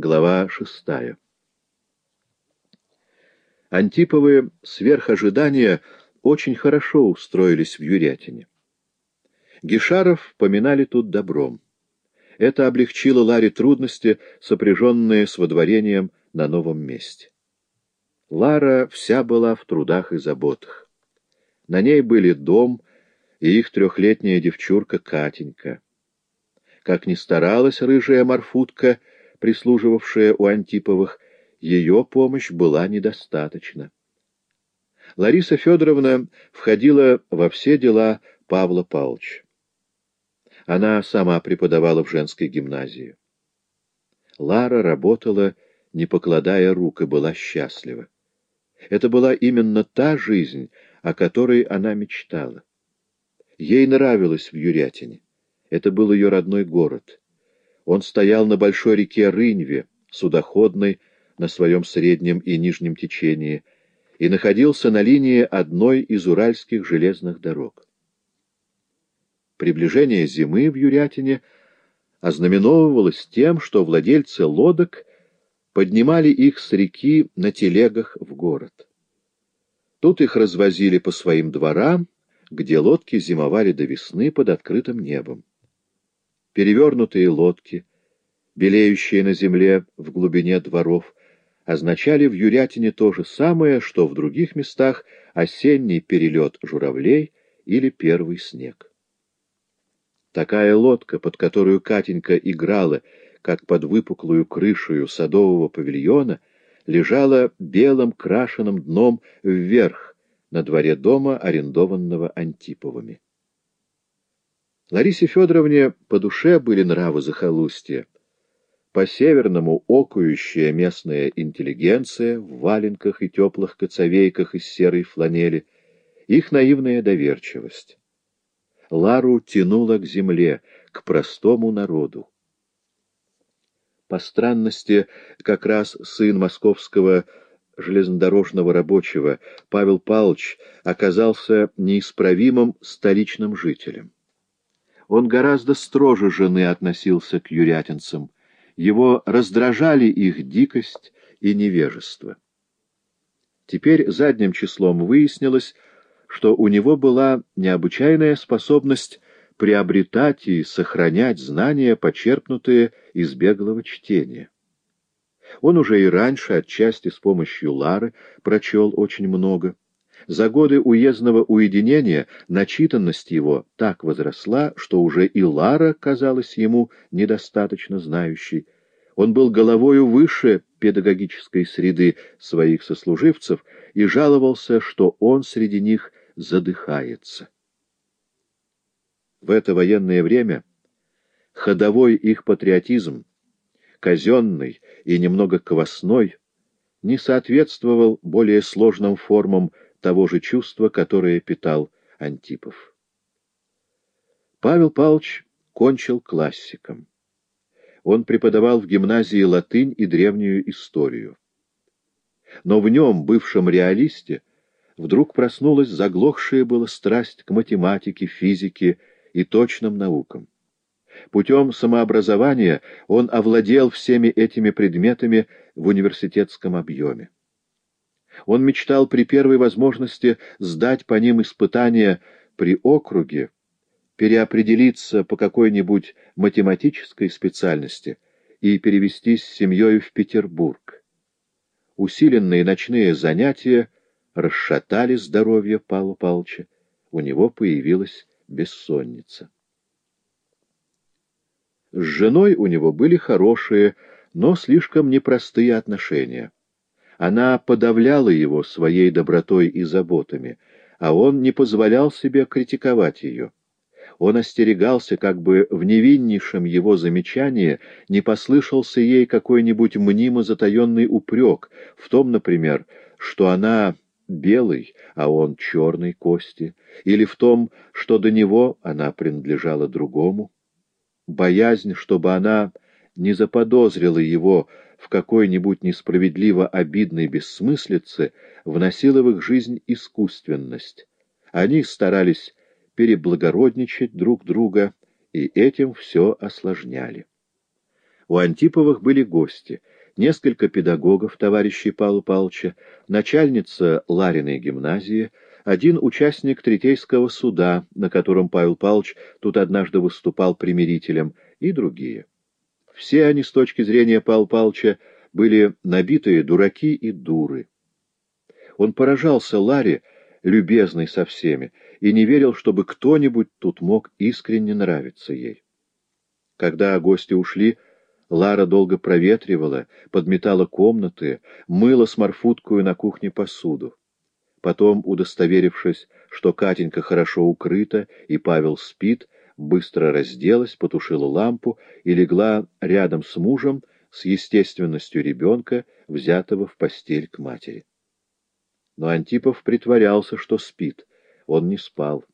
Глава шестая. Антиповы сверх ожидания очень хорошо устроились в Юрятине. Гишаров поминали тут добром. Это облегчило Ларе трудности, сопряженные с водворением на новом месте. Лара вся была в трудах и заботах. На ней были дом и их трехлетняя девчурка Катенька. Как ни старалась рыжая морфутка, прислуживавшая у Антиповых, ее помощь была недостаточна. Лариса Федоровна входила во все дела Павла Павловича. Она сама преподавала в женской гимназии. Лара работала, не покладая рук, и была счастлива. Это была именно та жизнь, о которой она мечтала. Ей нравилось в Юрятине. Это был ее родной город. Он стоял на большой реке Рыньве, судоходной, на своем среднем и нижнем течении, и находился на линии одной из уральских железных дорог. Приближение зимы в Юрятине ознаменовывалось тем, что владельцы лодок поднимали их с реки на телегах в город. Тут их развозили по своим дворам, где лодки зимовали до весны под открытым небом. Перевернутые лодки, белеющие на земле в глубине дворов, означали в Юрятине то же самое, что в других местах осенний перелет журавлей или первый снег. Такая лодка, под которую Катенька играла, как под выпуклую крышую садового павильона, лежала белым крашеным дном вверх на дворе дома, арендованного Антиповыми. Ларисе Федоровне по душе были нравы захолустья. По-северному окующая местная интеллигенция в валенках и теплых коцовейках из серой фланели, их наивная доверчивость. Лару тянуло к земле, к простому народу. По странности, как раз сын московского железнодорожного рабочего Павел Павлович оказался неисправимым столичным жителем. Он гораздо строже жены относился к юрятинцам. Его раздражали их дикость и невежество. Теперь задним числом выяснилось, что у него была необычайная способность приобретать и сохранять знания, почерпнутые из беглого чтения. Он уже и раньше, отчасти с помощью Лары, прочел очень много. За годы уездного уединения начитанность его так возросла, что уже и Лара казалась ему недостаточно знающей. Он был головою выше педагогической среды своих сослуживцев и жаловался, что он среди них задыхается. В это военное время ходовой их патриотизм, казенный и немного квасной, не соответствовал более сложным формам того же чувства, которое питал Антипов. Павел Павлович кончил классиком. Он преподавал в гимназии латынь и древнюю историю. Но в нем, бывшем реалисте, вдруг проснулась заглохшая была страсть к математике, физике и точным наукам. Путем самообразования он овладел всеми этими предметами в университетском объеме. Он мечтал при первой возможности сдать по ним испытания при округе, переопределиться по какой-нибудь математической специальности и перевестись с семьей в Петербург. Усиленные ночные занятия расшатали здоровье Павла Павловича, у него появилась бессонница. С женой у него были хорошие, но слишком непростые отношения. Она подавляла его своей добротой и заботами, а он не позволял себе критиковать ее. Он остерегался, как бы в невиннейшем его замечании не послышался ей какой-нибудь мнимо затаенный упрек в том, например, что она белый, а он черной кости, или в том, что до него она принадлежала другому. Боязнь, чтобы она не заподозрила его в какой-нибудь несправедливо обидной бессмыслице, вносила в их жизнь искусственность. Они старались переблагородничать друг друга, и этим все осложняли. У Антиповых были гости, несколько педагогов, товарищей Павла Павловича, начальница Лариной гимназии, один участник Третейского суда, на котором Павел Павлович тут однажды выступал примирителем, и другие. Все они, с точки зрения Павла Павловича, были набитые дураки и дуры. Он поражался Ларе, любезной со всеми, и не верил, чтобы кто-нибудь тут мог искренне нравиться ей. Когда гости ушли, Лара долго проветривала, подметала комнаты, мыла с на кухне посуду. Потом, удостоверившись, что Катенька хорошо укрыта и Павел спит, быстро разделась, потушила лампу и легла рядом с мужем с естественностью ребенка, взятого в постель к матери. Но Антипов притворялся, что спит. Он не спал.